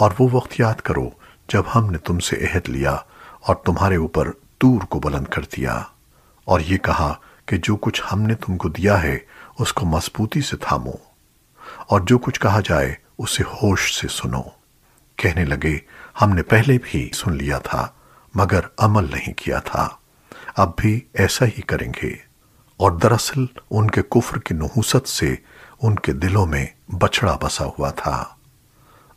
और वो वक्त याद करो जब हमने तुमसे अहद लिया और तुम्हारे ऊपर तूर को बुलंद कर दिया। और ये कहा कि जो कुछ हमने तुमको दिया है, उसको मजबूती से थामो। और जो कुछ कहा जाए, उसे होश से सुनो। कहने लगे, हमने पहले भी सुन लिया था, मगर अमल नहीं किया था। अब भी ऐसा ही करेंगे। और दरअसल उनके कुफ्र की नहूसत से उनके दिलों में बछड़ा बसा हुआ था।